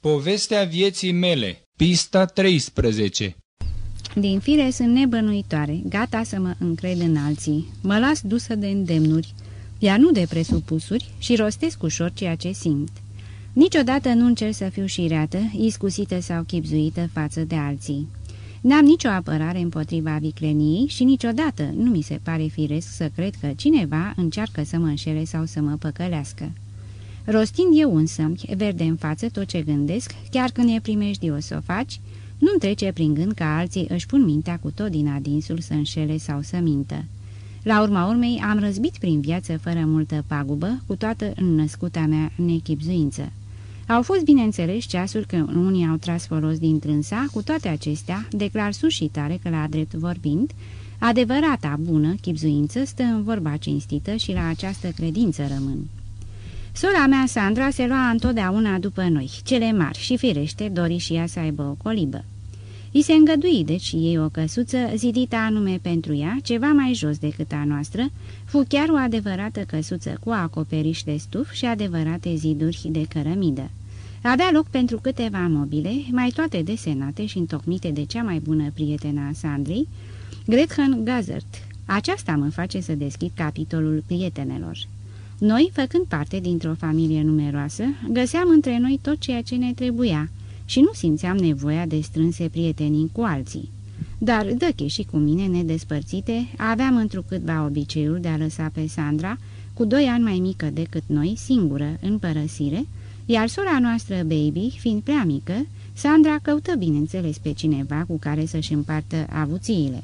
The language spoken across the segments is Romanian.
Povestea vieții mele, pista 13 Din fire sunt nebănuitoare, gata să mă încred în alții. Mă las dusă de îndemnuri, iar nu de presupusuri și rostesc ușor ceea ce simt. Niciodată nu încerc să fiu șireată, iscusită sau chipzuită față de alții. N-am nicio apărare împotriva vicleniei și niciodată nu mi se pare firesc să cred că cineva încearcă să mă înșele sau să mă păcălească. Rostind eu însă, verde în față tot ce gândesc, chiar când e primejdios să o faci, nu-mi trece prin gând că alții își pun mintea cu tot din adinsul să înșele sau să mintă. La urma urmei am răzbit prin viață fără multă pagubă, cu toată înnăscuta mea nechipzuință. Au fost, bineînțeles, ceasuri când unii au tras folos din trânsa, cu toate acestea, declar sus și tare că, la drept vorbind, adevărata bună chipzuință stă în vorba cinstită și la această credință rămân. Sora mea, Sandra, se lua întotdeauna după noi, cele mari, și firește dori și ea să aibă o colibă. I se îngădui deci ei o căsuță zidită anume pentru ea, ceva mai jos decât a noastră, fu chiar o adevărată căsuță cu acoperiș de stuf și adevărate ziduri de cărămidă. Avea loc pentru câteva mobile, mai toate desenate și întocmite de cea mai bună prietenă a Sandrei, Gretchen Gazert. Aceasta mă face să deschid capitolul prietenelor. Noi, făcând parte dintr-o familie numeroasă, găseam între noi tot ceea ce ne trebuia și nu simțeam nevoia de strânse prietenii cu alții. Dar Dăche și cu mine, nedespărțite, aveam întrucâtva obiceiul de a lăsa pe Sandra, cu doi ani mai mică decât noi, singură, în părăsire, iar sora noastră, Baby, fiind prea mică, Sandra căută, bineînțeles, pe cineva cu care să-și împartă avuțiile.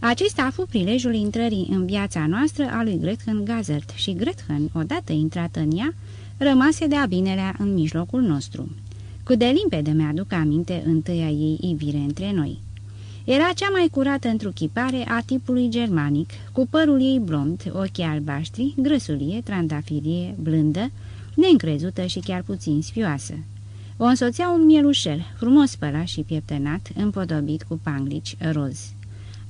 Acesta a fost prilejul intrării în viața noastră a lui Gretchen Gazert și Gretchen, odată intrată în ea, rămase de-a binelea în mijlocul nostru. Cât de limpede mi-aduc aminte întâia ei ivire între noi. Era cea mai curată întruchipare a tipului germanic, cu părul ei blond, ochii albaștri, grăsulie, trandafirie, blândă, neîncrezută și chiar puțin sfioasă. O însoțea un mielușel, frumos spălat și pieptănat, împodobit cu panglici roz.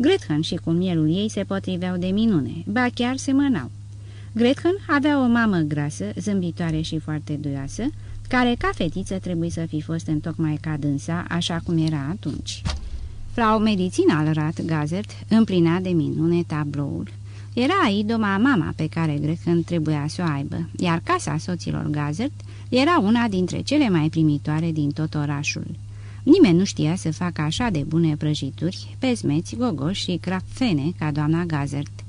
Gretchen și cu mielul ei se potriveau de minune, ba chiar semănau. Gretchen avea o mamă grasă, zâmbitoare și foarte duioasă, care ca fetiță trebuie să fi fost întocmai ca dânsa, așa cum era atunci. Frau Medicina al Rat Gazert împlina de minune tabloul. Era idoma mama pe care Gretchen trebuia să o aibă, iar casa soților Gazert era una dintre cele mai primitoare din tot orașul. Nimeni nu știa să facă așa de bune prăjituri, pesmeți, gogoși și crapfene ca doamna Gazert.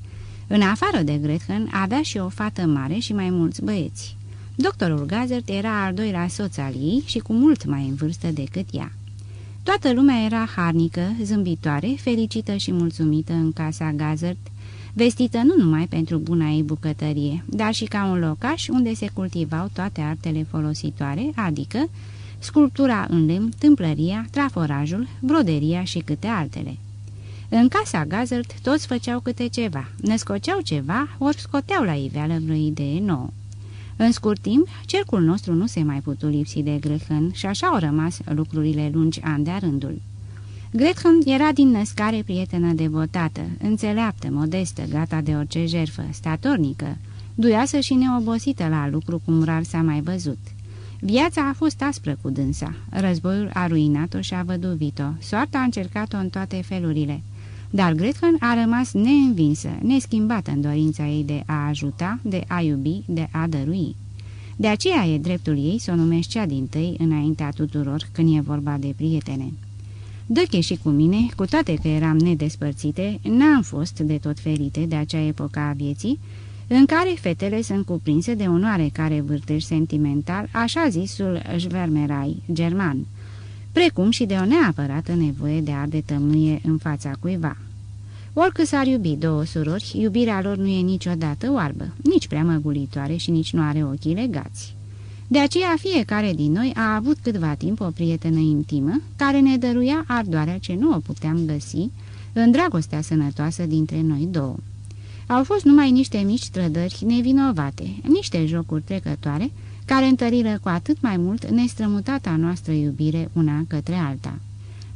În afară de Gretchen, avea și o fată mare și mai mulți băieți. Doctorul Gazert era al doilea soț al ei și cu mult mai în vârstă decât ea. Toată lumea era harnică, zâmbitoare, fericită și mulțumită în casa Gazert, vestită nu numai pentru buna ei bucătărie, dar și ca un locaș unde se cultivau toate artele folositoare, adică sculptura în lemn, tâmplăria, traforajul, broderia și câte altele. În casa Gazelt toți făceau câte ceva, născoceau ceva, ori scoteau la iveală vreo idee nouă. În scurt timp, cercul nostru nu se mai putu lipsi de Gretchen și așa au rămas lucrurile lungi ani de rândul. Gretchen era din născare prietenă devotată, înțeleaptă, modestă, gata de orice jerfă, statornică, duioasă și neobosită la lucru cum rar s-a mai văzut. Viața a fost aspră cu dânsa, războiul a ruinat-o și a văduvit-o, soarta a încercat-o în toate felurile. Dar Gretchen a rămas neînvinsă, neschimbată în dorința ei de a ajuta, de a iubi, de a dărui. De aceea e dreptul ei să o numești cea din tăi înaintea tuturor când e vorba de prietene. Dăche și cu mine, cu toate că eram nedespărțite, n-am fost de tot ferite de acea epocă a vieții, în care fetele sunt cuprinse de un oarecare vârtej sentimental, așa zisul șvermerai german, precum și de o neapărată nevoie de a de tămâie în fața cuiva. Oricât s-ar iubi două surori, iubirea lor nu e niciodată oarbă, nici prea măgulitoare și nici nu are ochii legați. De aceea fiecare din noi a avut câtva timp o prietenă intimă care ne dăruia ardoarea ce nu o puteam găsi în dragostea sănătoasă dintre noi două. Au fost numai niște mici trădări nevinovate, niște jocuri trecătoare, care întăriră cu atât mai mult nestrămutata noastră iubire una către alta.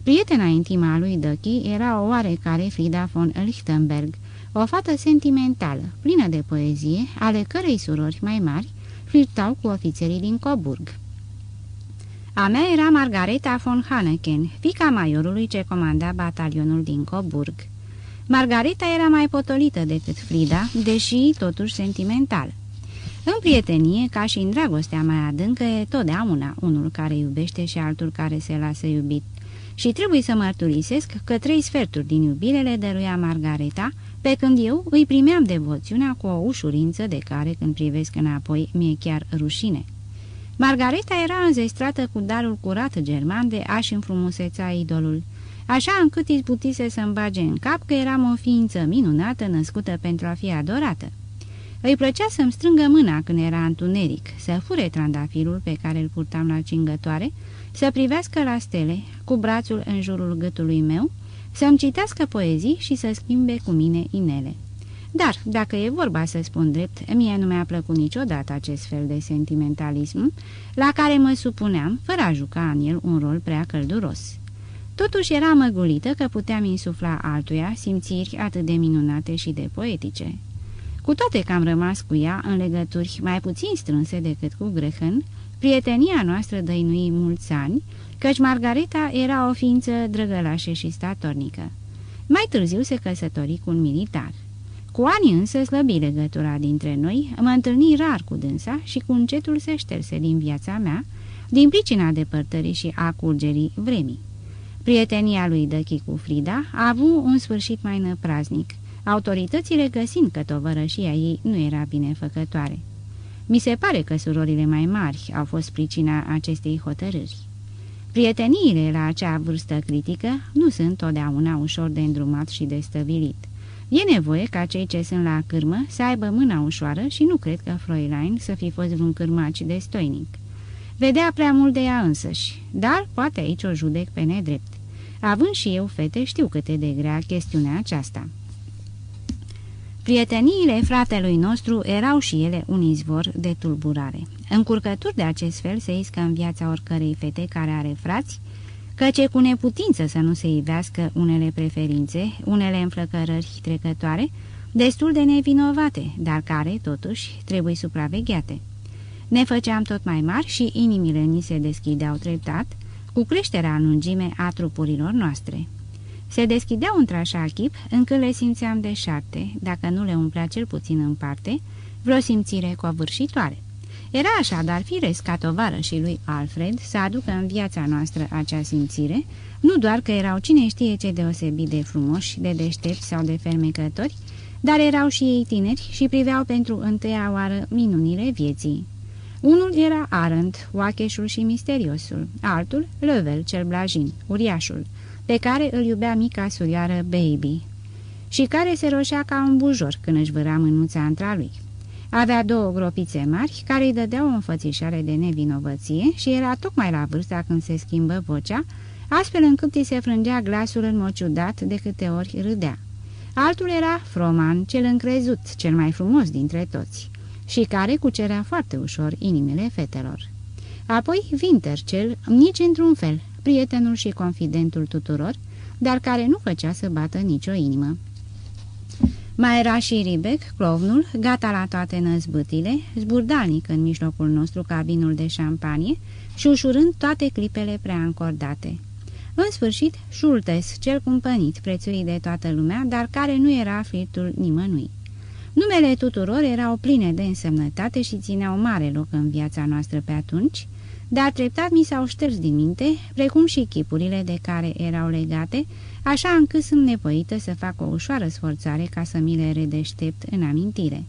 Prietena intimă a lui Dăchi era o oarecare Frida von Lichtenberg, o fată sentimentală, plină de poezie, ale cărei surori mai mari flirtau cu ofițerii din Coburg. A mea era Margareta von Haneken, fica maiorului ce comanda batalionul din Coburg. Margareta era mai potolită decât Frida, deși totuși sentimental. În prietenie, ca și în dragostea mai adâncă, e totdeauna unul care iubește și altul care se lasă iubit. Și trebuie să mărturisesc că trei sferturi din iubire le dăruia Margareta, pe când eu îi primeam devoțiunea cu o ușurință de care, când privesc înapoi, mi-e chiar rușine. Margareta era înzestrată cu darul curat german de a-și înfrumuseța idolul, așa încât izbutise să-mi bage în cap că eram o ființă minunată născută pentru a fi adorată. Îi plăcea să-mi strângă mâna când era întuneric, să fure trandafirul pe care îl purtam la cingătoare, să privească la stele, cu brațul în jurul gâtului meu, să-mi citească poezii și să schimbe cu mine inele. Dar, dacă e vorba să spun drept, mie nu mi-a plăcut niciodată acest fel de sentimentalism, la care mă supuneam, fără a juca în el un rol prea călduros. Totuși era măgulită că puteam insufla altuia simțiri atât de minunate și de poetice. Cu toate că am rămas cu ea în legături mai puțin strânse decât cu Grehen, prietenia noastră dăinui mulți ani, căci Margareta era o ființă drăgălașă și statornică. Mai târziu se căsători cu un militar. Cu ani însă slăbi legătura dintre noi, mă întâlni rar cu dânsa și cu încetul se șterse din viața mea, din pricina depărtării și a curgerii vremii. Prietenia lui Dăchi cu Frida a avut un sfârșit mai năpraznic, autoritățile găsind că tovărășia ei nu era binefăcătoare. Mi se pare că surorile mai mari au fost pricina acestei hotărâri. Prieteniile la acea vârstă critică nu sunt totdeauna ușor de îndrumat și de stăvilit. E nevoie ca cei ce sunt la cârmă să aibă mâna ușoară și nu cred că Fräulein să fi fost vreun cârmaci destoinic. Vedea prea mult de ea însăși, dar poate aici o judec pe nedrept. Având și eu fete, știu cât e de grea chestiunea aceasta. Prieteniile fratelui nostru erau și ele un izvor de tulburare. Încurcături de acest fel se iscă în viața oricărei fete care are frați, căci e cu neputință să nu se ivească unele preferințe, unele înflăcărări trecătoare, destul de nevinovate, dar care, totuși, trebuie supravegheate. Ne făceam tot mai mari și inimile ni se deschideau treptat, cu creșterea în lungime a trupurilor noastre. Se deschideau într-așa chip încât le simțeam de șarte, dacă nu le umplea cel puțin în parte, vreo simțire covârșitoare. Era așadar firesc ca tovară și lui Alfred să aducă în viața noastră acea simțire, nu doar că erau cine știe ce deosebit de frumoși, de deștepți sau de fermecători, dar erau și ei tineri și priveau pentru întâia oară minunile vieții. Unul era Arând, oacheșul și misteriosul, altul, Lövel, cel blajin, uriașul, pe care îl iubea mica surioară Baby și care se roșea ca un bujor când își vâra mânuța între lui. Avea două gropițe mari care îi dădeau o înfățișare de nevinovăție și era tocmai la vârsta când se schimbă vocea, astfel încât îi se frângea glasul în mod ciudat de câte ori râdea. Altul era Froman, cel încrezut, cel mai frumos dintre toți, și care cucerea foarte ușor inimile fetelor. Apoi Winter, cel, nici într-un fel, prietenul și confidentul tuturor, dar care nu făcea să bată nicio inimă. Mai era și Ribec, clovnul, gata la toate năzbâtile, zburdalnic în mijlocul nostru ca vinul de șampanie și ușurând toate clipele prea încordate. În sfârșit, Schultes, cel cumpănit, prețuit de toată lumea, dar care nu era flirtul nimănui. Numele tuturor erau pline de însemnătate și țineau mare loc în viața noastră pe atunci, dar treptat mi s-au șters din minte, precum și chipurile de care erau legate, așa încât sunt nevoită să fac o ușoară sforțare ca să mi le redeștept în amintire.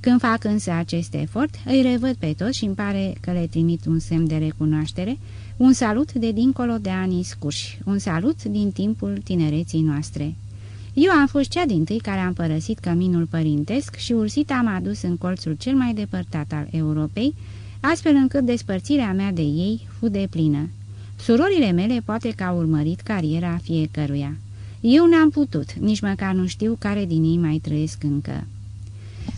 Când fac însă acest efort, îi revăd pe toți și îmi pare că le trimit un semn de recunoaștere, un salut de dincolo de anii scurși, un salut din timpul tinereții noastre. Eu am fost cea din tâi care am părăsit căminul părintesc și ursit am adus în colțul cel mai depărtat al Europei, astfel încât despărțirea mea de ei fu de plină. Surorile mele poate că au urmărit cariera fiecăruia. Eu n-am putut, nici măcar nu știu care din ei mai trăiesc încă.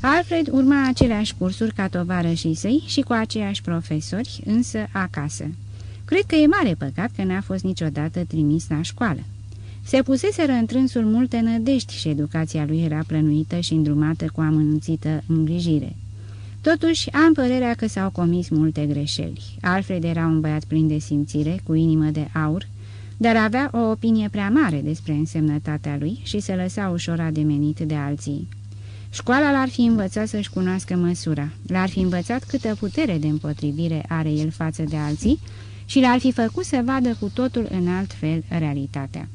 Alfred urma aceleași cursuri ca tovarășii săi și cu aceiași profesori, însă acasă. Cred că e mare păcat că n-a fost niciodată trimis la școală. Se puseseră întrânsul multe nădești și educația lui era plănuită și îndrumată cu amănunțită îngrijire. Totuși, am părerea că s-au comis multe greșeli. Alfred era un băiat plin de simțire, cu inimă de aur, dar avea o opinie prea mare despre însemnătatea lui și se lăsa ușor ademenit de alții. Școala l-ar fi învățat să-și cunoască măsura, l-ar fi învățat câtă putere de împotrivire are el față de alții și l-ar fi făcut să vadă cu totul în alt fel realitatea.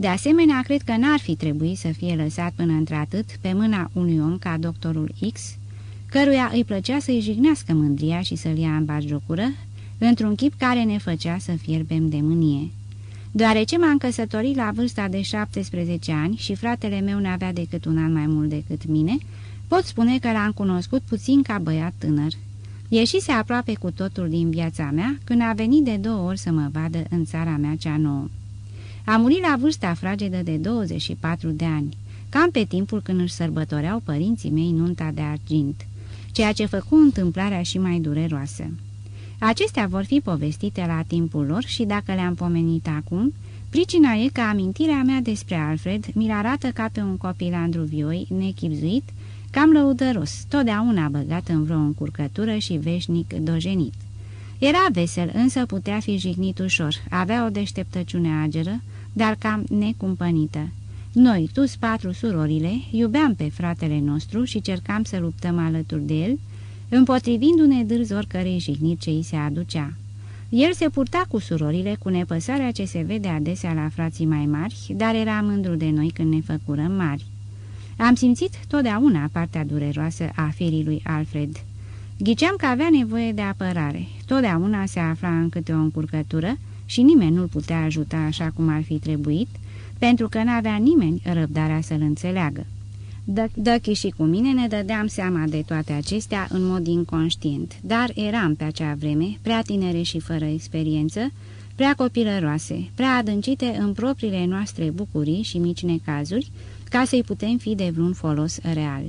De asemenea, cred că n-ar fi trebuit să fie lăsat până într-atât pe mâna unui om ca doctorul X, căruia îi plăcea să-i jignească mândria și să-l ia în batjocură, într-un chip care ne făcea să fierbem de mânie. Deoarece m-am căsătorit la vârsta de 17 ani și fratele meu n-avea decât un an mai mult decât mine, pot spune că l-am cunoscut puțin ca băiat tânăr. Ieșise aproape cu totul din viața mea când a venit de două ori să mă vadă în țara mea cea nouă. A murit la vârsta fragedă de 24 de ani, cam pe timpul când își sărbătoreau părinții mei nunta de argint, ceea ce făcu întâmplarea și mai dureroasă. Acestea vor fi povestite la timpul lor și dacă le-am pomenit acum, pricina e că amintirea mea despre Alfred mi-l arată ca pe un copil andruvioi, nechipzuit, cam lăudăros, totdeauna băgat în vreo încurcătură și veșnic dojenit. Era vesel, însă putea fi jignit ușor, avea o deșteptăciune ageră, dar cam necumpănită. Noi, tu patru surorile, iubeam pe fratele nostru și cercam să luptăm alături de el, împotrivindu-ne dârzi oricărei jigniri ce îi se aducea. El se purta cu surorile cu nepăsarea ce se vede adesea la frații mai mari, dar era mândru de noi când ne făcurăm mari. Am simțit totdeauna partea dureroasă a firii lui Alfred. Ghiceam că avea nevoie de apărare. Totdeauna se afla în câte o încurcătură și nimeni nu-l putea ajuta așa cum ar fi trebuit, pentru că n-avea nimeni răbdarea să-l înțeleagă. Dăchi și cu mine ne dădeam seama de toate acestea în mod inconștient, dar eram pe acea vreme prea tinere și fără experiență, prea copilăroase, prea adâncite în propriile noastre bucurii și mici necazuri, ca să-i putem fi de vreun folos real.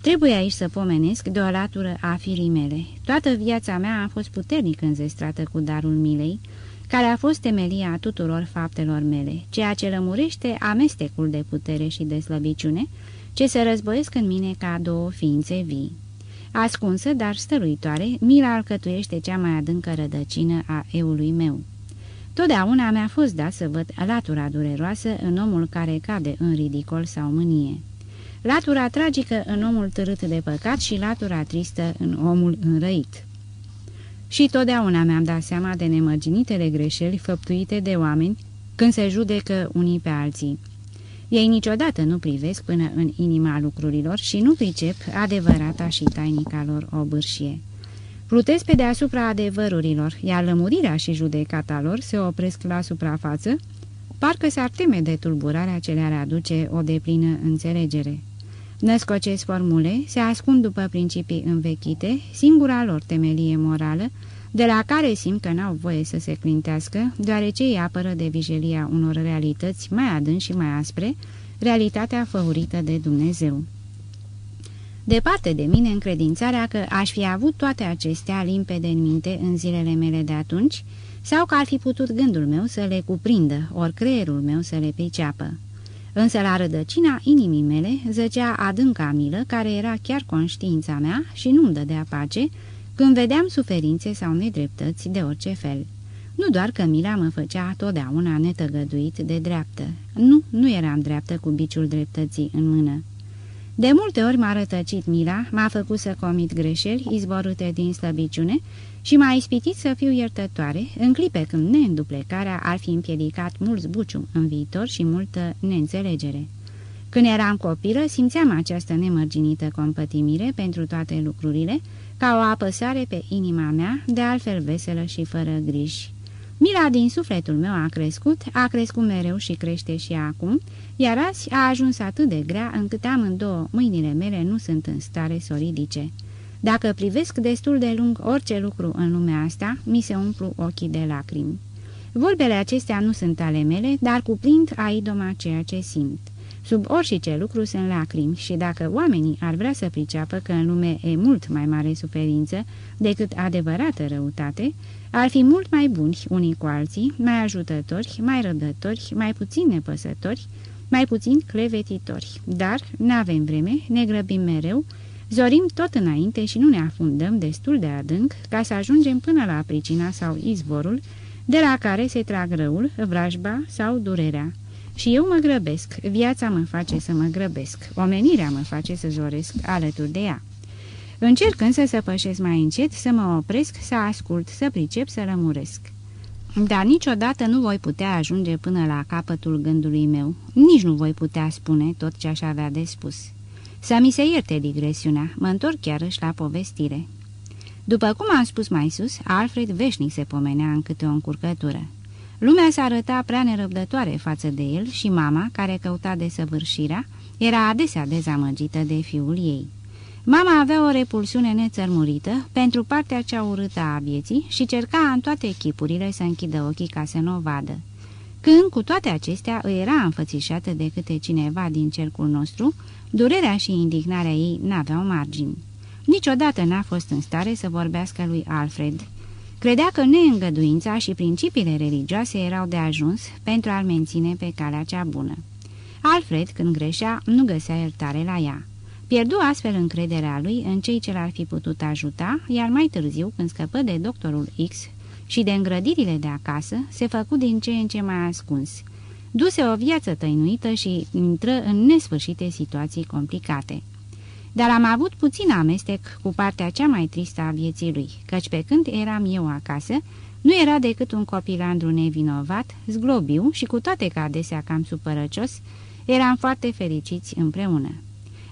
Trebuie aici să pomenesc de o latură a firii mele. Toată viața mea a fost puternic înzestrată cu darul milei, care a fost temelia tuturor faptelor mele, ceea ce lămurește amestecul de putere și de slăbiciune, ce se războiesc în mine ca două ființe vii. Ascunsă, dar stăruitoare, mila alcătuiește cea mai adâncă rădăcină a eului meu. Totdeauna mi-a fost dat să văd latura dureroasă în omul care cade în ridicol sau mânie. Latura tragică în omul târât de păcat și latura tristă în omul înrăit. Și totdeauna mi-am dat seama de nemărginitele greșeli făptuite de oameni când se judecă unii pe alții. Ei niciodată nu privesc până în inima lucrurilor și nu pricep adevărata și tainica lor obârșie. Plutesc pe deasupra adevărurilor, iar lămurirea și judecata lor se opresc la suprafață, parcă s-ar teme de tulburarea ce le-ar aduce o deplină înțelegere. Născocesc formule, se ascund după principii învechite, singura lor temelie morală, de la care simt că n-au voie să se clintească, deoarece îi apără de vijelia unor realități mai adânci și mai aspre, realitatea făurită de Dumnezeu. Departe de mine încredințarea că aș fi avut toate acestea limpede în minte în zilele mele de atunci, sau că ar fi putut gândul meu să le cuprindă, ori creierul meu să le priceapă. Însă la rădăcina inimii mele zăcea adânca milă, care era chiar conștiința mea și nu-mi dădea pace, când vedeam suferințe sau nedreptăți de orice fel. Nu doar că mila mă făcea totdeauna netăgăduit de dreaptă. Nu, nu eram dreaptă cu biciul dreptății în mână. De multe ori m-a rătăcit mila, m-a făcut să comit greșeli izborâte din slăbiciune și m-a ispitit să fiu iertătoare, în clipe când neînduplecarea ar fi împiedicat mult zbucium în viitor și multă neînțelegere. Când eram copilă, simțeam această nemărginită compătimire pentru toate lucrurile, ca o apăsare pe inima mea, de altfel veselă și fără griji. Mila din sufletul meu a crescut, a crescut mereu și crește și acum, iar azi a ajuns atât de grea încât amândouă mâinile mele nu sunt în stare să o ridice. Dacă privesc destul de lung orice lucru în lumea asta, mi se umplu ochii de lacrimi. Vorbele acestea nu sunt ale mele, dar cuprind aidoma ceea ce simt. Sub orice lucru sunt lacrimi și dacă oamenii ar vrea să priceapă că în lume e mult mai mare suferință decât adevărată răutate, ar fi mult mai buni unii cu alții, mai ajutători, mai rădători, mai puțin nepăsători, mai puțin clevetitori. Dar n-avem vreme, ne grăbim mereu, Zorim tot înainte și nu ne afundăm destul de adânc ca să ajungem până la pricina sau izvorul de la care se trag răul, vrajba sau durerea. Și eu mă grăbesc, viața mă face să mă grăbesc, omenirea mă face să zoresc alături de ea. Încerc însă să pășesc mai încet, să mă opresc, să ascult, să pricep, să lămuresc. Dar niciodată nu voi putea ajunge până la capătul gândului meu, nici nu voi putea spune tot ce aș avea de spus. Să mi se ierte digresiunea, mă întorc chiarăși la povestire. După cum am spus mai sus, Alfred veșnic se pomenea în câte o încurcătură. Lumea se arăta prea nerăbdătoare față de el și mama, care căuta desăvârșirea, era adesea dezamăgită de fiul ei. Mama avea o repulsiune nețărmurită pentru partea cea urâtă a vieții și cerca în toate echipurile să închidă ochii ca să nu o vadă. Când, cu toate acestea, îi era înfățișată de câte cineva din cercul nostru, durerea și indignarea ei n-aveau margini. Niciodată n-a fost în stare să vorbească lui Alfred. Credea că neîngăduința și principiile religioase erau de ajuns pentru a-l menține pe calea cea bună. Alfred, când greșea, nu găsea iertare la ea. Pierdu astfel încrederea lui în cei ce l-ar fi putut ajuta, iar mai târziu, când scăpă de doctorul X și de îngrădirile de acasă, se făcu din ce în ce mai ascuns. Duse o viață tăinuită și intră în nesfârșite situații complicate. Dar am avut puțin amestec cu partea cea mai tristă a vieții lui, căci pe când eram eu acasă, nu era decât un copilandru nevinovat, zglobiu și cu toate că adesea cam supărăcios, eram foarte fericiți împreună.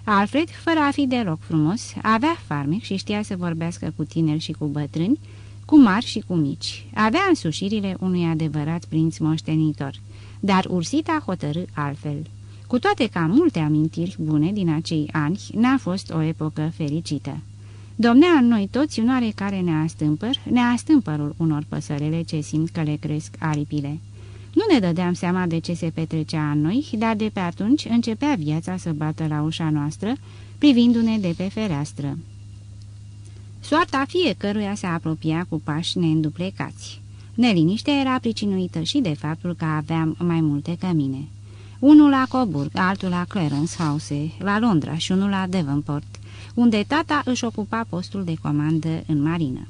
Alfred, fără a fi deloc frumos, avea farmec și știa să vorbească cu tineri și cu bătrâni, cu mari și cu mici. Avea însușirile unui adevărat prinț moștenitor, dar Ursita hotărâ altfel. Cu toate că am multe amintiri bune din acei ani, n-a fost o epocă fericită. Domnea în noi toți un oarecare neastâmpăr, neastâmpărul unor păsărele ce simt că le cresc aripile. Nu ne dădeam seama de ce se petrecea în noi, dar de pe atunci începea viața să bată la ușa noastră, privindu-ne de pe fereastră. Soarta fiecăruia se apropia cu pași neînduplecați. Neliniștea era pricinuită și de faptul că aveam mai multe cămine. Unul la Coburg, altul la Clarence House, la Londra și unul la Devonport, unde tata își ocupa postul de comandă în marină.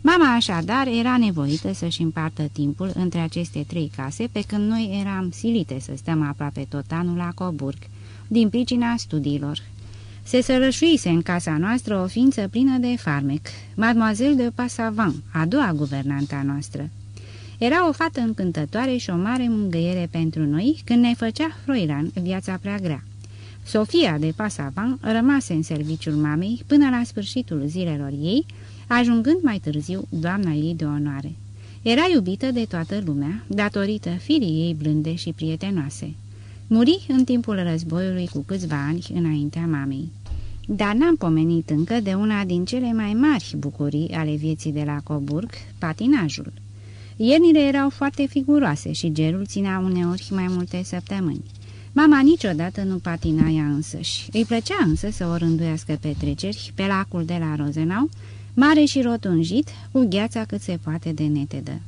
Mama așadar era nevoită să-și împartă timpul între aceste trei case, pe când noi eram silite să stăm aproape tot anul la Coburg, din pricina studiilor. Se sărășuise în casa noastră o ființă plină de farmec, Mademoiselle de Passavan, a doua guvernanta noastră. Era o fată încântătoare și o mare mângâiere pentru noi când ne făcea Froilan viața prea grea. Sofia de Pasavan rămase în serviciul mamei până la sfârșitul zilelor ei, ajungând mai târziu doamna ei de onoare. Era iubită de toată lumea, datorită firii ei blânde și prietenoase. Muri în timpul războiului cu câțiva ani înaintea mamei. Dar n-am pomenit încă de una din cele mai mari bucurii ale vieții de la Coburg, patinajul. Iernile erau foarte figuroase și gerul ținea uneori mai multe săptămâni. Mama niciodată nu patina ea însăși. Îi plăcea însă să o rânduiască petreceri pe lacul de la Rozenau, mare și rotunjit, cu gheața cât se poate de netedă.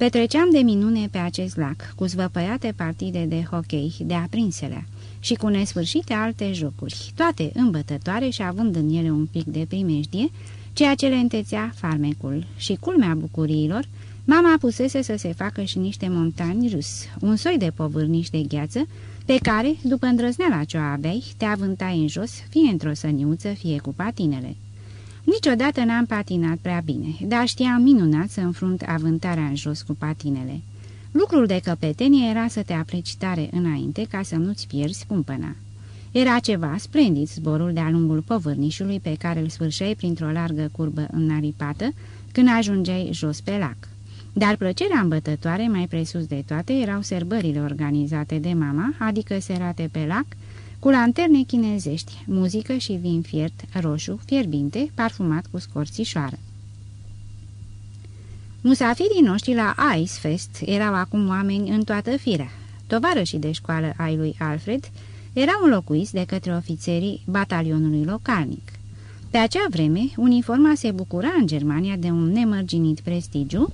Petreceam de minune pe acest lac, cu zvăpăiate partide de hockey, de aprinselea și cu nesfârșite alte jocuri, toate îmbătătoare și având în ele un pic de primejdie, ceea ce le întețea farmecul și culmea bucuriilor, mama pusese să se facă și niște montani rus, un soi de povârniși de gheață, pe care, după îndrăzneala ce o aveai, te avântai în jos, fie într-o săniuță, fie cu patinele. Niciodată n-am patinat prea bine, dar știam minunat să înfrunt avântarea în jos cu patinele. Lucrul de căpetenie era să te apleci tare înainte ca să nu-ți pierzi cumpăna. Era ceva splendid zborul de-a lungul povârnișului pe care îl sfârșeai printr-o largă curbă înaripată când ajungeai jos pe lac. Dar plăcerea îmbătătoare, mai presus de toate, erau serbările organizate de mama, adică serate pe lac, cu lanterne chinezești, muzică și vin fiert, roșu, fierbinte, parfumat cu scorțișoară. Musafirii noștri la Ice Fest erau acum oameni în toată firea. Tovarășii de școală ai lui Alfred erau înlocuiți de către ofițerii batalionului localnic. Pe acea vreme, uniforma se bucura în Germania de un nemărginit prestigiu,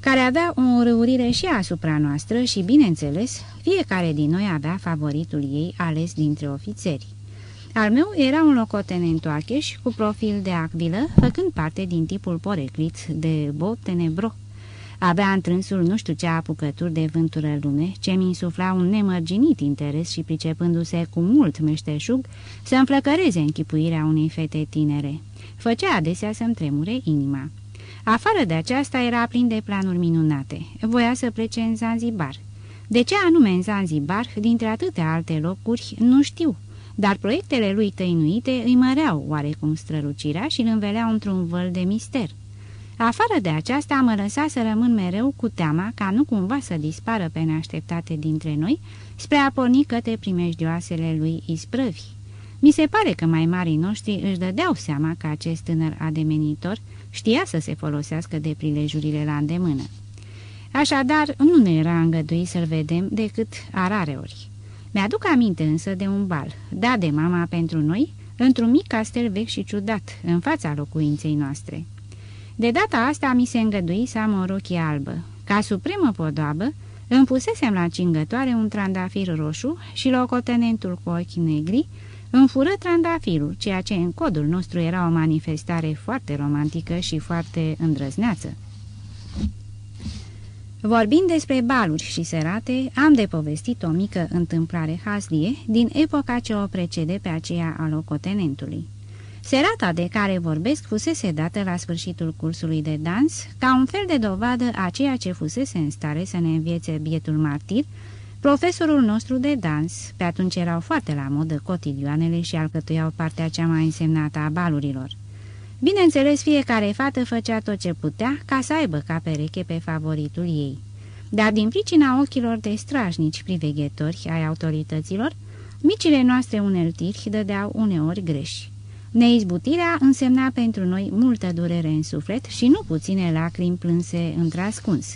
care avea o răurire și asupra noastră și, bineînțeles, fiecare din noi avea favoritul ei ales dintre ofițeri. Al meu era un locotenent oacheș cu profil de acvilă, făcând parte din tipul poreclit de bot tenebro. Avea întrânsul nu știu ce apucături de vântură lume, ce mi insufla un nemărginit interes și pricepându-se cu mult meșteșug să înflăcăreze închipuirea unei fete tinere. Făcea adesea să-mi tremure inima. Afară de aceasta era plin de planuri minunate. Voia să plece în Zanzibar. De ce anume în Zanzibar, dintre atâtea alte locuri, nu știu, dar proiectele lui tăinuite îi măreau oarecum strălucirea și îl înveleau într-un văl de mister. Afară de aceasta mă lăsa să rămân mereu cu teama ca nu cumva să dispară pe neașteptate dintre noi spre a porni către primejdioasele lui isprăvi. Mi se pare că mai marii noștri își dădeau seama că acest tânăr ademenitor știa să se folosească de prilejurile la îndemână. Așadar, nu ne era îngăduit să-l vedem decât arareori. Mi-aduc aminte însă de un bal, dat de mama pentru noi, într-un mic castel vechi și ciudat, în fața locuinței noastre. De data asta mi se îngădui să am o rochie albă. Ca supremă podoabă, îmi pusesem la cingătoare un trandafir roșu și locotenentul cu ochi negri îmi fură trandafirul, ceea ce în codul nostru era o manifestare foarte romantică și foarte îndrăzneață. Vorbind despre baluri și serate, am de povestit o mică întâmplare hazlie din epoca ce o precede pe aceea a locotenentului. Serata de care vorbesc fusese dată la sfârșitul cursului de dans, ca un fel de dovadă a ceea ce fusese în stare să ne înviețe bietul martir, profesorul nostru de dans, pe atunci erau foarte la modă cotidioanele și alcătuiau partea cea mai însemnată a balurilor. Bineînțeles, fiecare fată făcea tot ce putea ca să aibă ca pereche pe favoritul ei. Dar din pricina ochilor de strajnici priveghetori ai autorităților, micile noastre uneltiri dădeau uneori greși. Neizbutirea însemna pentru noi multă durere în suflet și nu puține lacrimi plânse întrascuns.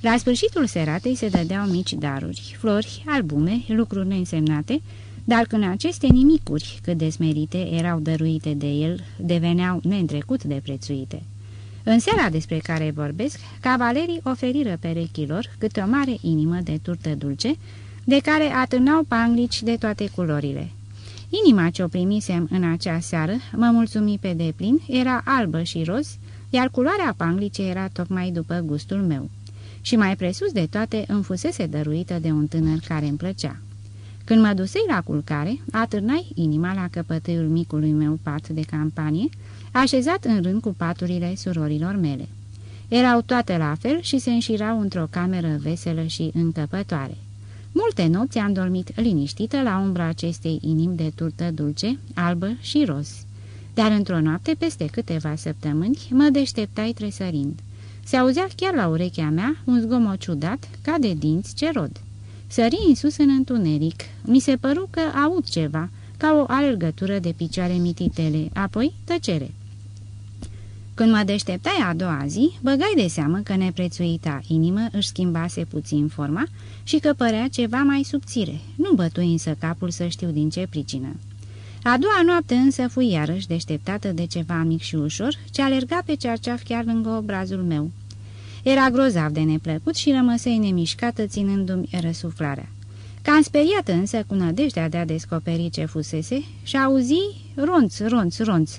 La sfârșitul seratei se dădeau mici daruri, flori, albume, lucruri neînsemnate, dar când aceste nimicuri, cât de smerite, erau dăruite de el, deveneau neîntrecut de prețuite. În seara despre care vorbesc, cavalerii oferiră perechilor câte o mare inimă de turtă dulce, de care atârnau panglici de toate culorile. Inima ce o primisem în acea seară, mă mulțumi pe deplin, era albă și roz, iar culoarea panglice era tocmai după gustul meu. Și mai presus de toate îmi fusese dăruită de un tânăr care îmi plăcea. Când mă dusei la culcare, atârnai inima la căpătâiul micului meu pat de campanie, așezat în rând cu paturile surorilor mele. Erau toate la fel și se înșirau într-o cameră veselă și încăpătoare. Multe nopți am dormit liniștită la umbra acestei inimi de turtă dulce, albă și roz. Dar într-o noapte, peste câteva săptămâni, mă deșteptai tresărind. Se auzea chiar la urechea mea un zgomot ciudat, ca de dinți ce rod. Sări în sus în întuneric. Mi se păru că aud ceva, ca o alergătură de picioare mititele, apoi tăcere. Când mă deșteptai a doua zi, băgai de seamă că neprețuita inimă își schimbase puțin forma și că părea ceva mai subțire. Nu bătui însă capul să știu din ce pricină. A doua noapte însă fui iarăși deșteptată de ceva mic și ușor, ce alerga pe cearceaf chiar lângă obrazul meu. Era grozav de neplăcut și rămăsei nemișcată ținându-mi răsuflarea. Cam speriată însă cu nădejdea de a descoperi ce fusese și auzi ronț, ronț, ronț,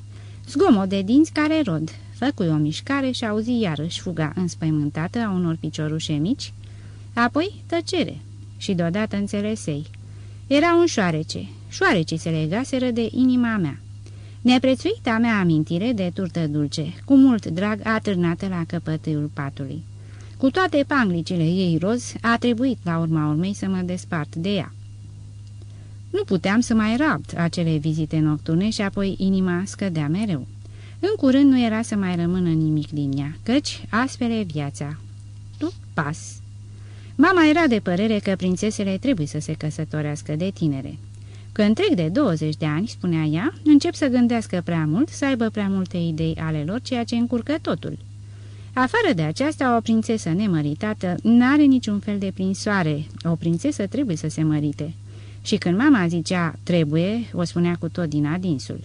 zgomot de dinți care rod. Făcui o mișcare și auzi iarăși fuga înspăimântată a unor piciorușe mici, apoi tăcere și deodată înțelesei. Era un șoarece, șoarece se legaseră de inima mea. Neprețuita mea amintire de turtă dulce, cu mult drag atârnată la căpătâiul patului. Cu toate panglicile ei roz, a trebuit la urma urmei să mă despart de ea. Nu puteam să mai rabt acele vizite nocturne și apoi inima scădea mereu. În curând nu era să mai rămână nimic din ea, căci astfel e viața. Tu pas. Mama era de părere că prințesele trebuie să se căsătorească de tinere. Când trec de 20 de ani, spunea ea, încep să gândească prea mult, să aibă prea multe idei ale lor, ceea ce încurcă totul. Afară de aceasta, o prințesă nemăritată n-are niciun fel de prinsoare. O prințesă trebuie să se mărite. Și când mama zicea trebuie, o spunea cu tot din adinsul.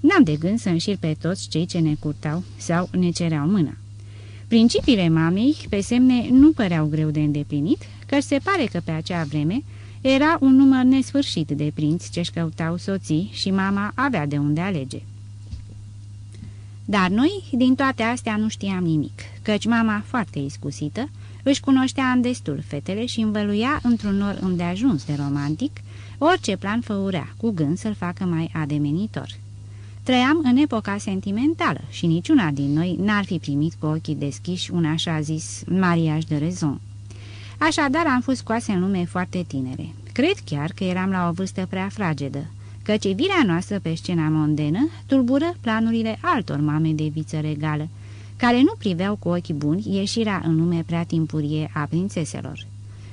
N-am de gând să înșir pe toți cei ce ne curtau sau ne cereau mâna. Principiile mamei, pe semne, nu păreau greu de îndeplinit, că se pare că pe acea vreme Era un număr nesfârșit de prinți ce-și căutau soții și mama avea de unde alege. Dar noi din toate astea nu știam nimic, căci mama, foarte iscusită, își cunoștea în destul fetele și învăluia într-un nor îndeajuns de romantic orice plan făurea, cu gând să-l facă mai ademenitor. Trăiam în epoca sentimentală și niciuna din noi n-ar fi primit cu ochii deschiși un așa zis mariaj de rezon. Așadar am fost scoase în lume foarte tinere. Cred chiar că eram la o vârstă prea fragedă, căci virea noastră pe scena mondenă tulbură planurile altor mame de viță regală, care nu priveau cu ochi buni ieșirea în lume prea timpurie a prințeselor.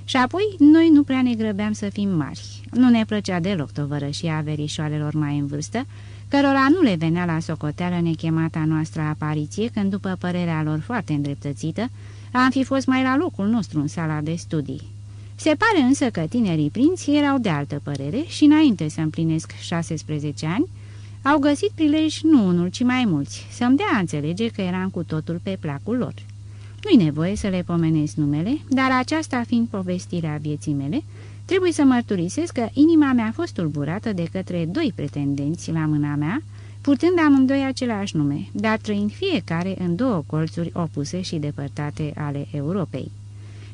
Și apoi, noi nu prea ne grăbeam să fim mari. Nu ne plăcea deloc tovărășia verișoarelor mai în vârstă, cărora nu le venea la socoteală nechemata noastră apariție, când, după părerea lor foarte îndreptățită, am fi fost mai la locul nostru în sala de studii. Se pare însă că tinerii prinți erau de altă părere și, înainte să împlinesc 16 ani, au găsit prilej nu unul, ci mai mulți, să-mi dea a înțelege că eram cu totul pe placul lor. Nu-i nevoie să le pomenesc numele, dar aceasta fiind povestirea vieții mele, trebuie să mărturisesc că inima mea a fost tulburată de către doi pretendenți la mâna mea, purtând amândoi același nume, dar trăind fiecare în două colțuri opuse și depărtate ale Europei.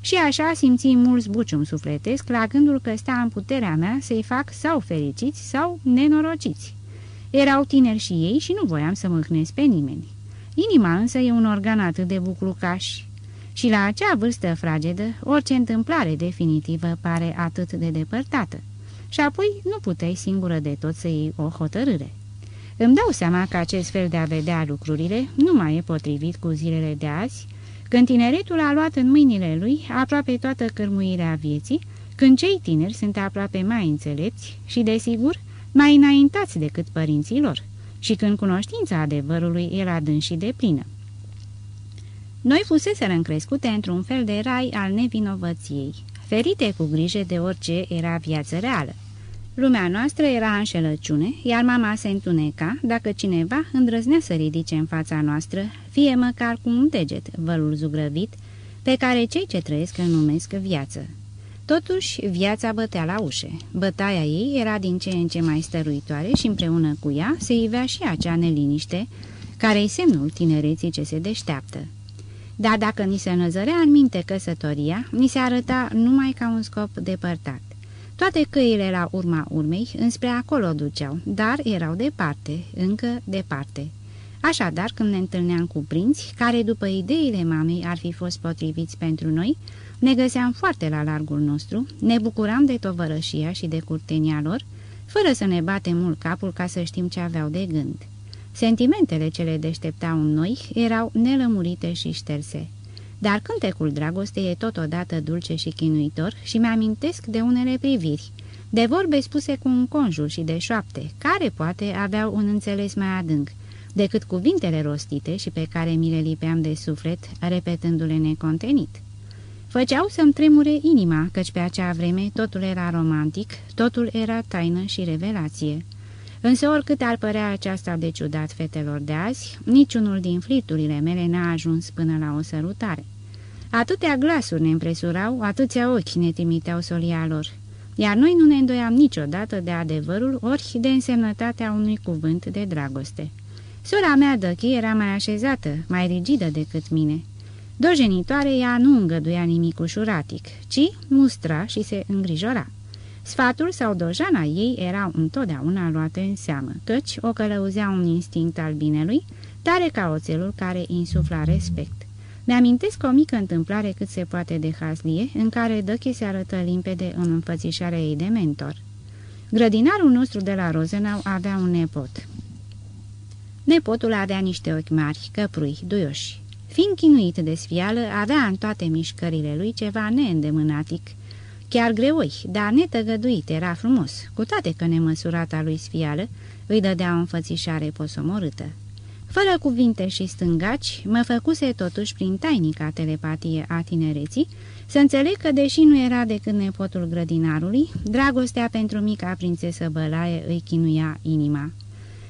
Și așa simți mult zbucium sufletesc la gândul că sta în puterea mea să-i fac sau fericiți sau nenorociți. Erau tineri și ei și nu voiam să mâhnesc pe nimeni. Inima însă e un organ atât de buclucaș și la acea vârstă fragedă, orice întâmplare definitivă pare atât de depărtată. Și apoi nu puteai singură de tot să iei o hotărâre. Îmi dau seama că acest fel de a vedea lucrurile nu mai e potrivit cu zilele de azi, când tineretul a luat în mâinile lui aproape toată cărmuirea vieții, când cei tineri sunt aproape mai înțelepți și, desigur, mai înaintați decât părinții lor și când cunoștința adevărului era adânc și de plină. Noi fuseserăm crescute într-un fel de rai al nevinovăției, ferite cu grijă de orice era viață reală. Lumea noastră era înșelăciune, iar mama se întuneca dacă cineva îndrăznea să ridice în fața noastră, fie măcar cu un deget, vălul zugrăvit, pe care cei ce trăiesc îl numesc viață. Totuși, viața bătea la ușe. Bătaia ei era din ce în ce mai stăruitoare și împreună cu ea se ivea și acea neliniște, care-i semnul tinereții ce se deșteaptă. Dar dacă ni se năzărea în minte căsătoria, ni se arăta numai ca un scop depărtat. Toate căile la urma urmei înspre acolo duceau, dar erau departe, încă departe. Așadar, când ne întâlneam cu prinți, care după ideile mamei ar fi fost potriviți pentru noi, ne găseam foarte la largul nostru, ne bucuram de tovărășia și de curtenia lor, fără să ne batem mult capul ca să știm ce aveau de gând. Sentimentele ce le deșteptau în noi erau nelămurite și șterse. Dar cântecul dragostei e totodată dulce și chinuitor și mi-amintesc de unele priviri, de vorbe spuse cu un conjur și de șoapte, care poate aveau un înțeles mai adânc, decât cuvintele rostite și pe care mi le lipeam de suflet, repetându-le necontenit. Făceau să-mi tremure inima, căci pe acea vreme totul era romantic, totul era taină și revelație. Însă oricât ar părea aceasta de ciudat fetelor de azi, niciunul din flirturile mele n-a ajuns până la o sărutare. Atâtea glasuri ne împresurau, atâția ochi ne trimiteau solia lor, iar noi nu ne îndoiam niciodată de adevărul ori de însemnătatea unui cuvânt de dragoste. Sora mea, Dăchi, era mai așezată, mai rigidă decât mine. Dojenitoare ea nu îngăduia nimic ușuratic, ci mustra și se îngrijora. Sfatul sau dojana ei erau întotdeauna luate în seamă, căci o călăuzea un instinct al binelui, tare ca oțelul care insufla respect. Mi-amintesc o mică întâmplare cât se poate de haslie, în care Dăche se arătă limpede în înfățișarea ei de mentor. Grădinarul nostru de la Rozenau avea un nepot. Nepotul avea niște ochi mari, căprui, duioși. Fiind chinuit de sfială, avea în toate mișcările lui ceva neîndemânatic, Chiar greoi, dar netăgăduit era frumos, cu toate că nemăsurata lui sfială îi dădea o înfățișare posomorâtă. Fără cuvinte și stângaci, mă făcuse totuși prin tainica telepatie a tinereții să înțeleg că, deși nu era decât nepotul grădinarului, dragostea pentru mica prințesă Bălaie îi chinuia inima.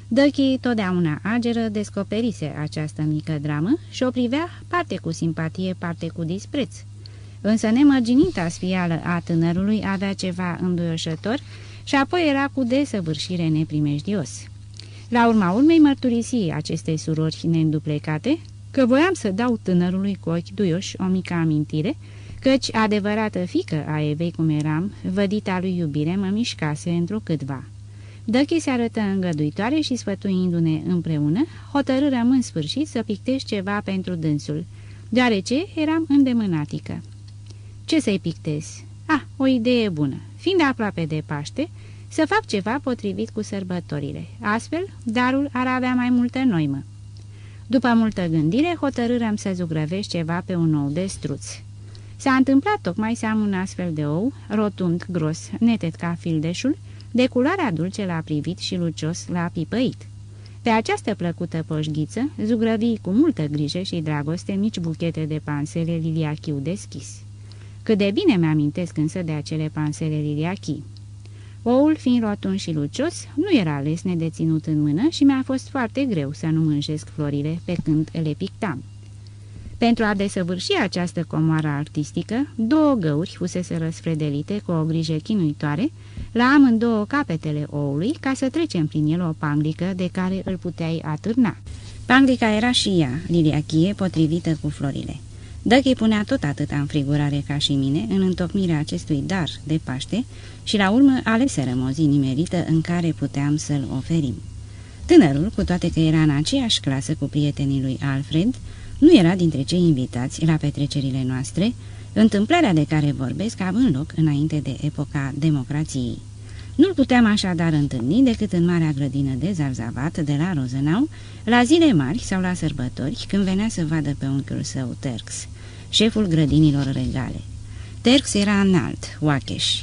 Dăchii, totdeauna ageră, descoperise această mică dramă și o privea parte cu simpatie, parte cu dispreț. Însă nemărgininta sfială a tânărului avea ceva înduioșător și apoi era cu desăvârșire neprimejdios. La urma urmei mărturisii acestei surori neînduplecate că voiam să dau tânărului cu ochi duioși o mică amintire, căci adevărată fică a Evei cum eram, vădita lui iubire mă mișcase într-o câtva. Dăchi se arătă îngăduitoare și sfătuindu-ne împreună, hotărârăm în sfârșit să pictez ceva pentru dânsul, deoarece eram îndemânatică. Ce să-i pictez? Ah, o idee bună. Fiind aproape de Paște, să fac ceva potrivit cu sărbătorile. Astfel, darul ar avea mai multă noimă. După multă gândire, hotărârăm să zugrăvești ceva pe un ou de struț. S-a întâmplat tocmai să am un astfel de ou, rotund, gros, neted ca fildeșul, de culoarea dulce la privit și lucios la pipăit. Pe această plăcută poșghiță zugrăvi cu multă grijă și dragoste mici buchete de pansele liliachiu deschis. Cât de bine mi-amintesc însă de acele pansele liliachii. Oul, fiind rotund și lucios, nu era lesne de ținut în mână și mi-a fost foarte greu să nu mânjesc florile pe când le pictam. Pentru a desăvârși această comoară artistică, două găuri fusese răsfredelite cu o grijă chinuitoare la amândouă capetele oului ca să trecem prin el o panglică de care îl puteai atârna. Panglica era și ea, liliachie, potrivită cu florile. Dăchi punea tot atât în frigurare ca și mine în întocmirea acestui dar de Paște și la urmă aleserăm o zi nimerită în care puteam să-l oferim. Tânărul, cu toate că era în aceeași clasă cu prietenii lui Alfred, nu era dintre cei invitați la petrecerile noastre, întâmplarea de care vorbesc având loc înainte de epoca democrației. Nu-l puteam așadar întâlni decât în marea grădină de zarzavat de la Rozenau, la zile mari sau la sărbători, când venea să vadă pe unchiul său Terx, șeful grădinilor regale. Terx era înalt, oacheș.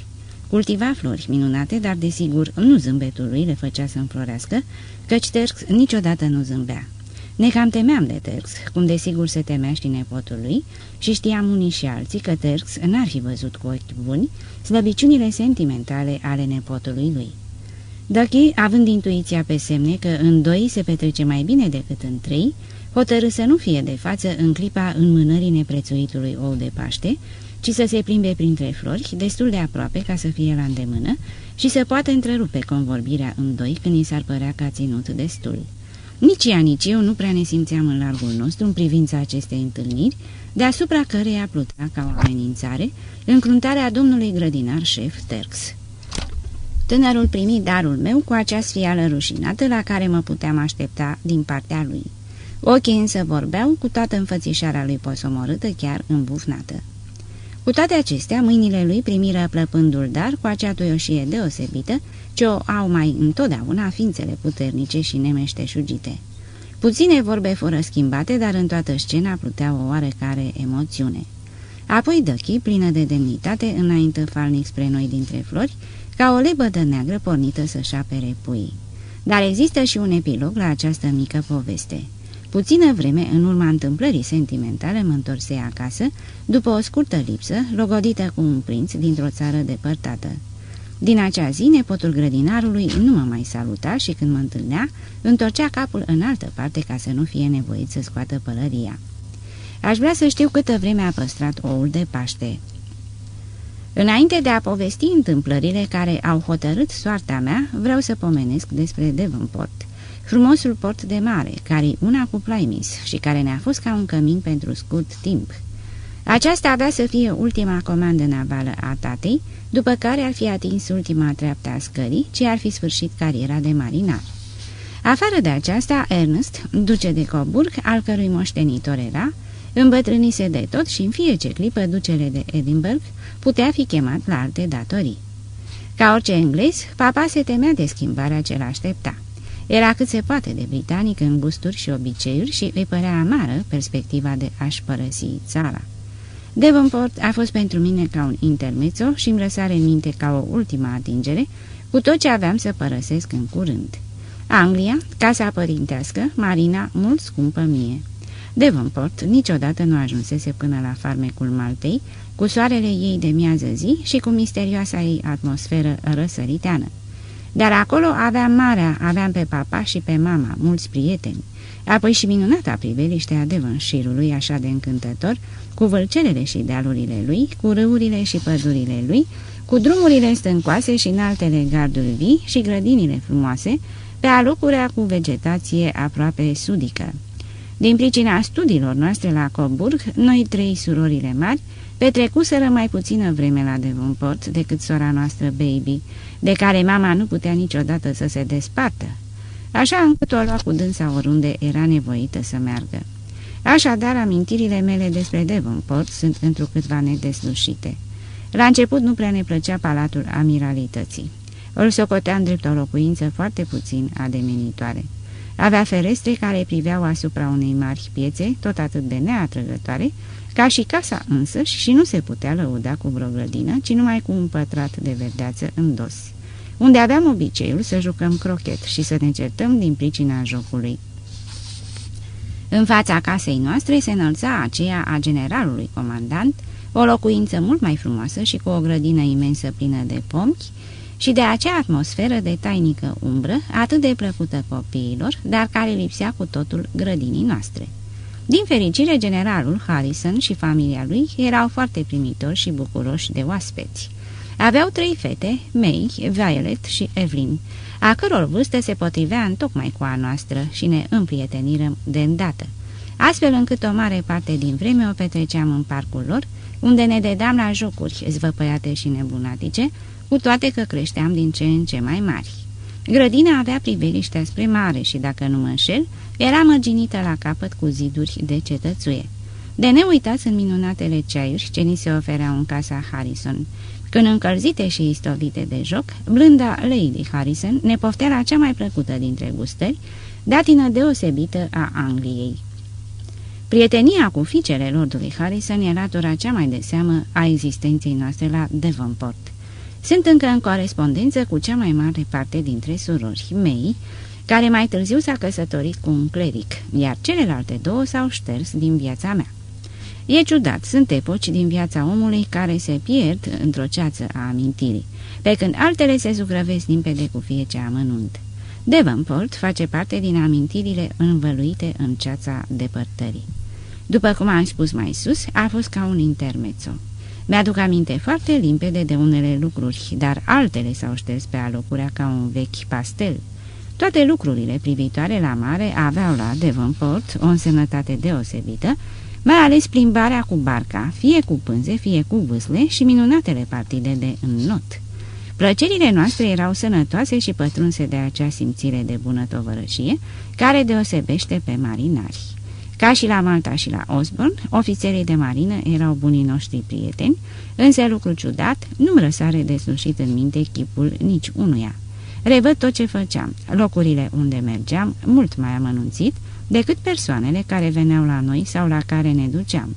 Cultiva flori minunate, dar desigur nu zâmbetul lui le făcea să înflorească, căci Terx niciodată nu zâmbea. Ne cam temeam de Terx, cum desigur se temea și nepotul lui, și știam unii și alții că Terx n-ar fi văzut cu ochi buni slăbiciunile sentimentale ale nepotului lui. Ducky, având intuiția pe semne că în doi se petrece mai bine decât în trei, hotărâ să nu fie de față în clipa înmânării neprețuitului ou de Paște, ci să se plimbe printre flori, destul de aproape ca să fie la îndemână și să poată întrerupe convorbirea în doi când i s-ar părea că a ținut destul. Nici ea, nici eu nu prea ne simțeam în largul nostru în privința acestei întâlniri, deasupra căreia plutea ca o amenințare încruntarea domnului grădinar șef Terx. Tânărul primi darul meu cu acea sfială rușinată la care mă puteam aștepta din partea lui. Ochii însă vorbeau cu toată înfățișarea lui posomorâtă, chiar îmbufnată. Cu toate acestea, mâinile lui primiră plăpândul dar cu acea tuioșie deosebită ce o au mai întotdeauna ființele puternice și nemeșteșugite. Puține vorbe fără schimbate, dar în toată scena plutea o oarecare emoțiune. Apoi Dăchi, plină de demnitate, înaintă falnic spre noi dintre flori, ca o lebădă neagră pornită să-și apere puii. Dar există și un epilog la această mică poveste. Puțină vreme, în urma întâmplării sentimentale, mă întorsei acasă, după o scurtă lipsă, logodită cu un prinț dintr-o țară depărtată. Din acea zi, nepotul grădinarului nu mă mai saluta și când mă întâlnea, întorcea capul în altă parte ca să nu fie nevoit să scoată pălăria. Aș vrea să știu câtă vreme a păstrat oul de Paște. Înainte de a povesti întâmplările care au hotărât soarta mea, vreau să pomenesc despre Devonport, frumosul port de mare, care una cu Plaimis și care ne-a fost ca un cămin pentru scurt timp. Aceasta avea să fie ultima comandă navală a tatei, după care ar fi atins ultima treaptă a scării, ce ar fi sfârșit cariera de marinar. Afară de aceasta, Ernest, duce de Coburg, al cărui moștenitor era, îmbătrânise de tot și în fiecare clipă ducele de Edinburgh putea fi chemat la alte datorii. Ca orice englez, papa se temea de schimbarea ce l-aștepta. Era cât se poate de britanic în gusturi și obiceiuri și îi părea amară perspectiva de a-și părăsi țara. Devonport a fost pentru mine ca un intermezzo și îmi răsare în minte ca o ultimă atingere, cu tot ce aveam să părăsesc în curând. Anglia, casa părintească, Marina, mult scumpă mie. Devonport niciodată nu ajunsese până la farmecul Maltei, cu soarele ei de miază zi și cu misterioasa ei atmosferă răsăriteană. Dar acolo aveam marea, aveam pe papa și pe mama, mulți prieteni. Apoi și minunata priveliște a Devonshire-ului, așa de încântător, cu vâlcelele și dealurile lui, cu râurile și pădurile lui, cu drumurile stâncoase și înaltele garduri vii și grădinile frumoase, pe alocurea cu vegetație aproape sudică. Din pricina studiilor noastre la Coburg, noi trei surorile mari petrecuseră mai puțină vreme la Devonport decât sora noastră Baby, de care mama nu putea niciodată să se despartă, așa încât o lua cu dânsa oriunde era nevoită să meargă. Așadar, amintirile mele despre Devonport sunt întrucâtva nedeslușite. La început nu prea ne plăcea palatul amiralității. Îl socoteam drept o locuință foarte puțin ademenitoare. Avea ferestre care priveau asupra unei mari piețe, tot atât de neatrăgătoare, ca și casa însăși și nu se putea lăuda cu vreo grădină, ci numai cu un pătrat de verdeață în dos, unde aveam obiceiul să jucăm crochet și să ne certăm din pricina jocului. În fața casei noastre se înălța aceea a generalului comandant, o locuință mult mai frumoasă și cu o grădină imensă plină de pomchi, și de acea atmosferă de tainică umbră, atât de plăcută copiilor, dar care lipsea cu totul grădinii noastre. Din fericire, generalul Harrison și familia lui erau foarte primitori și bucuroși de oaspeți. Aveau trei fete, May, Violet și Evelyn, a căror vârstă se potrivea în tocmai cu a noastră și ne împrietenirăm de îndată. Astfel încât o mare parte din vreme o petreceam în parcul lor, unde ne dedam la jocuri zvăpăiate și nebunatice, cu toate că creșteam din ce în ce mai mari. Grădina avea priveliștea spre mare și, dacă nu mă înșel, era mărginită la capăt cu ziduri de cetățuie. De neuitat sunt minunatele ceaiuri ce ni se ofereau în casa Harrison. Când încălzite și istovite de joc, blânda Lady Harrison ne poftea la cea mai plăcută dintre gustări, datină deosebită a Angliei. Prietenia cu fiicele lordului Harrison era tura cea mai de seamă a existenței noastre la Devonport. Sunt încă în corespondență cu cea mai mare parte dintre surori mei, care mai târziu s-a căsătorit cu un cleric, iar celelalte două s-au șters din viața mea. E ciudat, sunt epoci din viața omului care se pierd într-o ceață a amintirii, pe când altele se zugrăvesc limpede cu fiecare amănunt. Devonport face parte din amintirile învăluite în ceața depărtării. După cum am spus mai sus, a fost ca un intermezzo. Mi-aduc aminte foarte limpede de unele lucruri, dar altele s-au șters pe alocurea ca un vechi pastel. Toate lucrurile privitoare la mare aveau la Devonport o însemnătate deosebită, mai ales plimbarea cu barca, fie cu pânze, fie cu vâsle și minunatele partide de înnot. Plăcerile noastre erau sănătoase și pătrunse de acea simțire de bună tovărășie, care deosebește pe marinari. Ca și la Malta și la Osborne, ofițerii de marină erau bunii noștri prieteni, însă lucru ciudat, nu-mi răsare de slușit în minte chipul nici unuia. Revăd tot ce făceam, locurile unde mergeam, mult mai amănunțit, decât persoanele care veneau la noi sau la care ne duceam.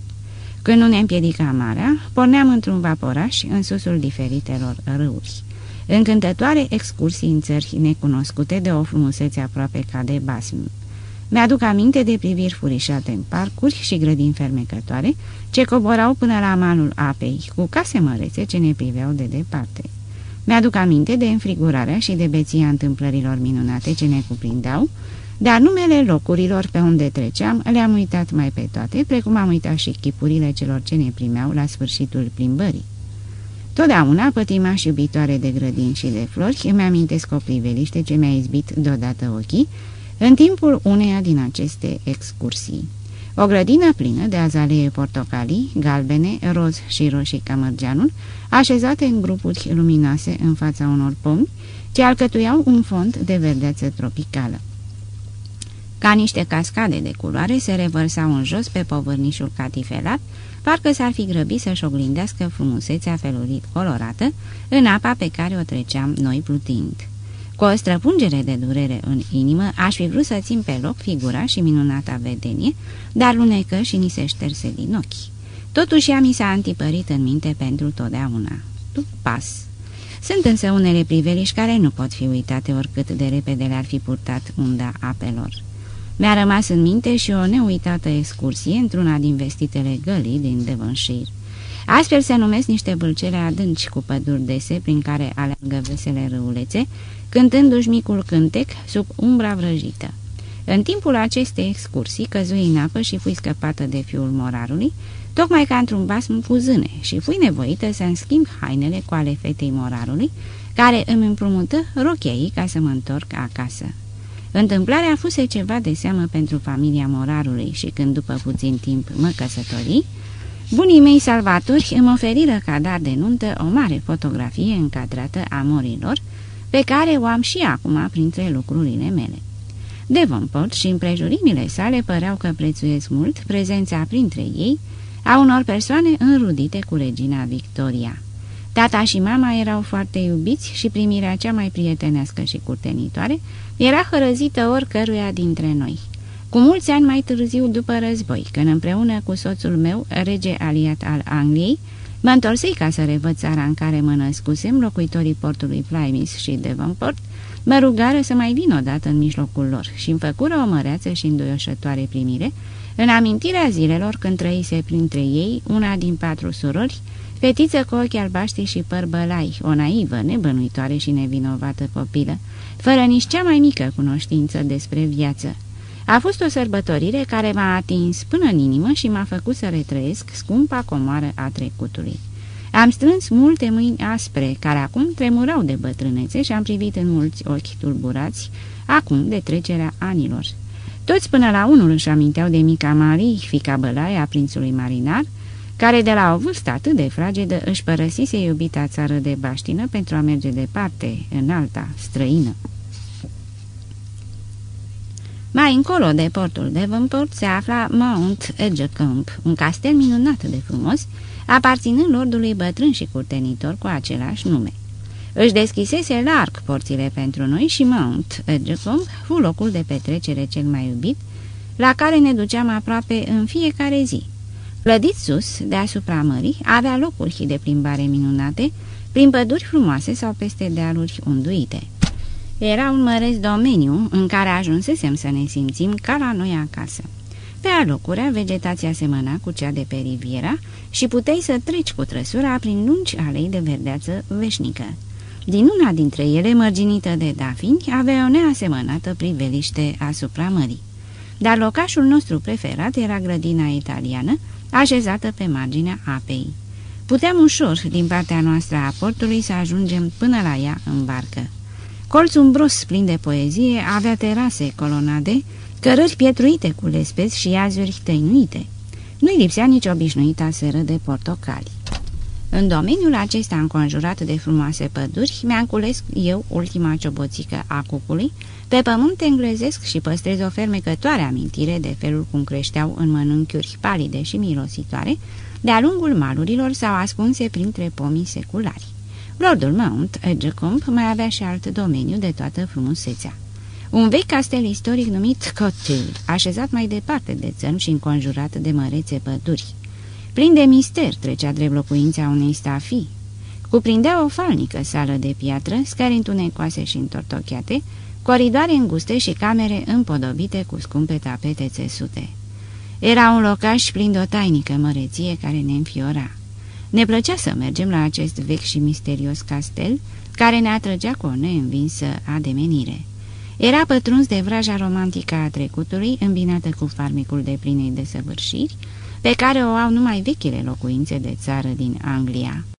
Când nu ne împiedica marea, porneam într-un vaporaș în susul diferitelor râuri. Încântătoare excursii în țări necunoscute de o frumusețe aproape ca de basm. Mi-aduc aminte de priviri furișate în parcuri și grădini fermecătoare, ce coborau până la malul apei, cu case mărețe ce ne priveau de departe. Mi-aduc aminte de înfrigurarea și de beția întâmplărilor minunate ce ne cuprindeau, dar numele locurilor pe unde treceam le-am uitat mai pe toate, precum am uitat și chipurile celor ce ne primeau la sfârșitul plimbării. Totdeauna pătimaș iubitoare de grădini și de flori îmi amintesc o priveliște ce mi-a izbit deodată ochii, în timpul uneia din aceste excursii. O grădină plină de azalee portocalii, galbene, roz și roșii ca mărgeanul, așezate în grupuri luminoase în fața unor pomi, ce alcătuiau un fond de verdeață tropicală. Ca niște cascade de culoare se revărsau în jos pe povârnișul catifelat, parcă s-ar fi grăbit să-și oglindească frumusețea felurit colorată în apa pe care o treceam noi plutind. Cu o străpungere de durere în inimă, aș fi vrut să țin pe loc figura și minunata vedenie, dar lunecă și ni se șterse din ochi. Totuși ea mi s-a antipărit în minte pentru totdeauna. Tu pas. Sunt însă unele priveliști care nu pot fi uitate oricât de repede le-ar fi purtat unda apelor. Mi-a rămas în minte și o neuitată excursie într-una din vestitele gălii din Devonshire. Astfel se numesc niște vâlcele adânci cu păduri dese prin care aleargă vesele râulețe, cântându-și micul cântec sub umbra vrăjită. În timpul acestei excursii căzui în apă și fui scăpată de fiul morarului, tocmai ca într-un basm fuzâne și fui nevoită să-mi schimb hainele cu ale fetei morarului, care îmi împrumută rocheii ca să mă întorc acasă. Întâmplarea fuse ceva de seamă pentru familia morarului și când după puțin timp mă căsătorii, bunii mei salvatori îmi oferiră ca dar de nuntă o mare fotografie încadrată a morilor, pe care o am și acum printre lucrurile mele. Devonport și împrejurimile sale păreau că prețuiesc mult prezența printre ei a unor persoane înrudite cu regina Victoria. Tata și mama erau foarte iubiți și primirea cea mai prietenească și curtenitoare era hărăzită oricăruia dintre noi. Cu mulți ani mai târziu după război, când împreună cu soțul meu, rege aliat al Angliei, mă întorsei ca să revăd țara în care mă născusem, locuitorii portului Plymouth și Devonport, mă rugară să mai vin odată în mijlocul lor și îmi făcură o măreață și înduioșătoare primire, în amintirea zilelor când trăise printre ei una din patru surori, fetiță cu ochi albaștri și păr bălai, o naivă, nebănuitoare și nevinovată copilă, fără nici cea mai mică cunoștință despre viață. A fost o sărbătorire care m-a atins până în inimă și m-a făcut să retrăiesc scumpa comoară a trecutului. Am strâns multe mâini aspre, care acum tremurau de bătrânețe și am privit în mulți ochi tulburați, acum de trecerea anilor. Toți până la unul își aminteau de mica Marie, fica bălaia a prințului marinar, care de la o vârstă atât de fragedă își părăsise iubita țară de baștină pentru a merge departe, în alta, străină. Mai încolo de portul de Vâmport se afla Mount Edgecump, un castel minunat de frumos, aparținând lordului bătrân și curtenitor cu același nume. Își deschisese larg porțile pentru noi și Mount Edgecump fu locul de petrecere cel mai iubit, la care ne duceam aproape în fiecare zi. Clădit sus, deasupra mării, avea locuri de plimbare minunate, prin păduri frumoase sau peste dealuri unduite. Era un măreț domeniu în care ajunsesem să ne simțim ca la noi acasă. Pe alocurea, vegetația semăna cu cea de pe riviera și puteai să treci cu trăsura prin lungi alei de verdeață veșnică. Din una dintre ele, mărginită de dafini, avea o neasemănată priveliște asupra mării. Dar locașul nostru preferat era grădina italiană, așezată pe marginea apei. Puteam ușor, din partea noastră a portului, să ajungem până la ea în barcă. Colțul umbros plin de poezie avea terase colonade, cărări pietruite cu lespeți și iazuri tăinuite. Nu-i lipsea nici obișnuita seră de portocali. În domeniul acesta înconjurat de frumoase păduri, mi-am cules eu ultima cioboțică a cucului, pe pământ englezesc și păstrez o fermecătoare amintire de felul cum creșteau în mănânchiuri palide și mirositoare, de-a lungul malurilor sau ascunse printre pomii seculari. Lordul Mount Edgecombe mai avea și alt domeniu de toată frumusețea. Un vechi castel istoric numit Cotil, așezat mai departe de țărm și înconjurat de mărețe păduri. Plin de mister trecea drept locuința unei stafii. Cuprindea o falnică sală de piatră, scări întunecoase și întortocheate, coridoare înguste și camere împodobite cu scumpe tapete țesute. Era un locaș plin de o tainică măreție care ne înfiora. Ne plăcea să mergem la acest vechi și misterios castel, care ne atrăgea cu o neînvinsă ademenire. Era pătruns de vraja romantică a trecutului, îmbinată cu farmecul de plinei desăvârșiri, pe care o au numai vechile locuințe de țară din Anglia.